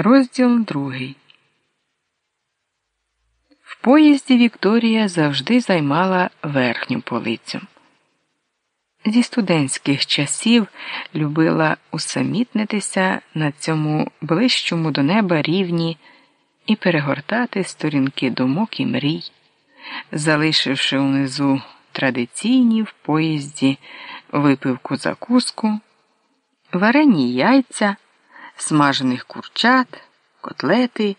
Розділ другий. В поїзді Вікторія завжди займала верхню полицю. Зі студентських часів любила усамітнитися на цьому ближчому до неба рівні і перегортати сторінки думок і мрій, залишивши унизу традиційні в поїзді випивку закуску, варені яйця смажених курчат, котлети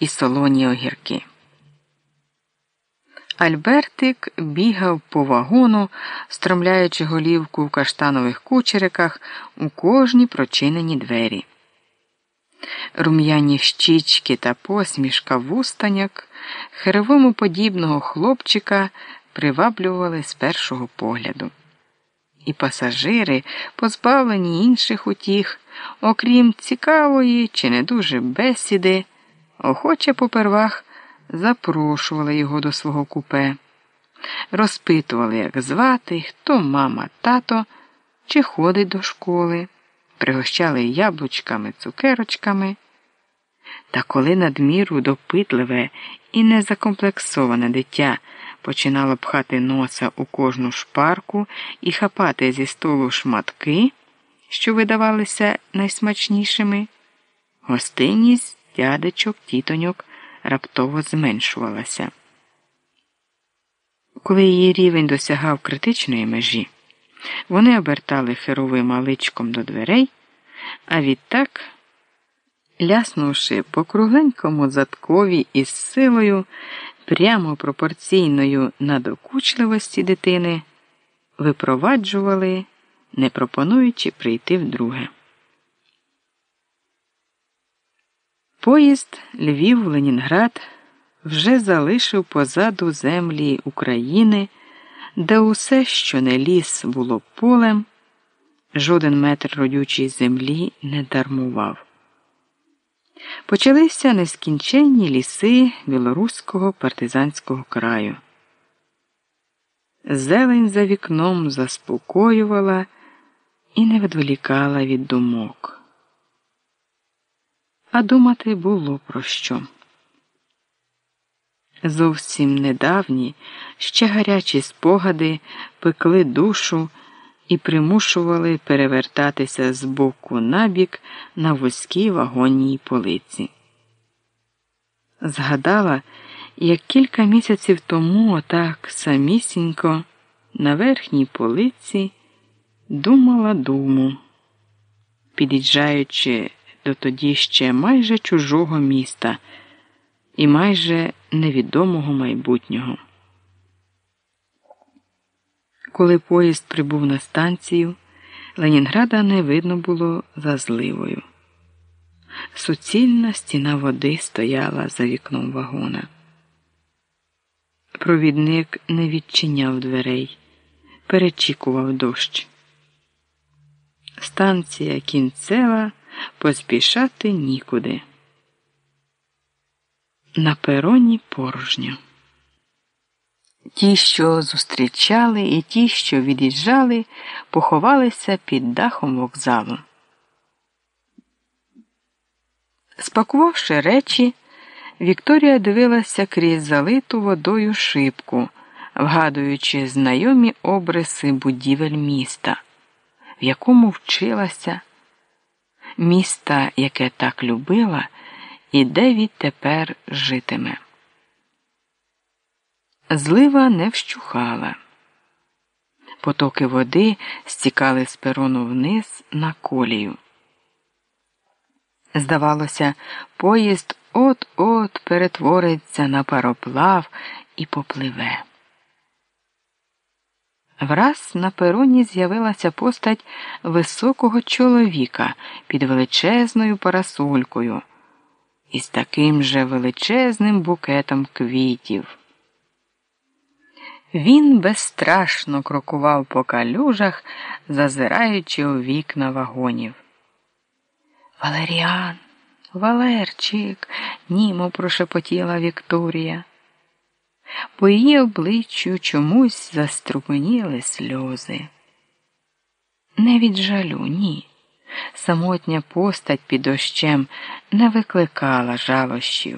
і солоні огірки. Альбертик бігав по вагону, стромляючи голівку в каштанових кучериках у кожні прочинені двері. Рум'яні щічки та посмішка вустаняк херовому подібного хлопчика приваблювали з першого погляду. І пасажири, позбавлені інших утіх, окрім цікавої чи не дуже бесіди, охоче попервах запрошували його до свого купе, розпитували, як звати, хто мама, тато, чи ходить до школи, пригощали яблучками, цукерочками. Та коли надміру допитливе і незакомплексоване дитя починало пхати носа у кожну шпарку і хапати зі столу шматки, що видавалися найсмачнішими, гостинність дядечок, тітоньок раптово зменшувалася. Коли її рівень досягав критичної межі, вони обертали херовим маличком до дверей, а відтак, ляснувши по кругленькому задкові із силою, прямо пропорційною надокучливості дитини, випроваджували, не пропонуючи прийти вдруге. Поїзд Львів Ленінград вже залишив позаду землі України, де усе, що не ліс, було полем, жоден метр родючої землі не дармував. Почалися нескінченні ліси білоруського партизанського краю. Зелень за вікном заспокоювала і не відволікала від думок а думати було про що. Зовсім недавні, ще гарячі спогади пекли душу і примушували перевертатися з боку на бік на вузькій вагонній полиці. Згадала, як кілька місяців тому, отак самісінько, на верхній полиці думала думу, під'їжджаючи до тоді ще майже чужого міста і майже невідомого майбутнього. Коли поїзд прибув на станцію, Ленінграда не видно було за зливою. Суцільна стіна води стояла за вікном вагона. Провідник не відчиняв дверей, перечікував дощ. Станція кінцева поспішати нікуди. На пероні порожньо. Ті, що зустрічали, і ті, що від'їжджали, поховалися під дахом вокзалу. Спакувавши речі, Вікторія дивилася крізь залиту водою шибку, вгадуючи знайомі обриси будівель міста, в якому вчилася міста, яке так любила, і де відтепер житиме. Злива не вщухала. Потоки води стікали з перону вниз на колію. Здавалося, поїзд от-от перетвориться на пароплав і попливе. Враз на пероні з'явилася постать високого чоловіка під величезною парасолькою із таким же величезним букетом квітів. Він безстрашно крокував по калюжах, зазираючи у вікна вагонів. Валеріан, Валерчик, німо прошепотіла Вікторія. По її обличчю чомусь заструменіли сльози. Не від жалю, ні, Самотня постать під дощем не викликала жалощів.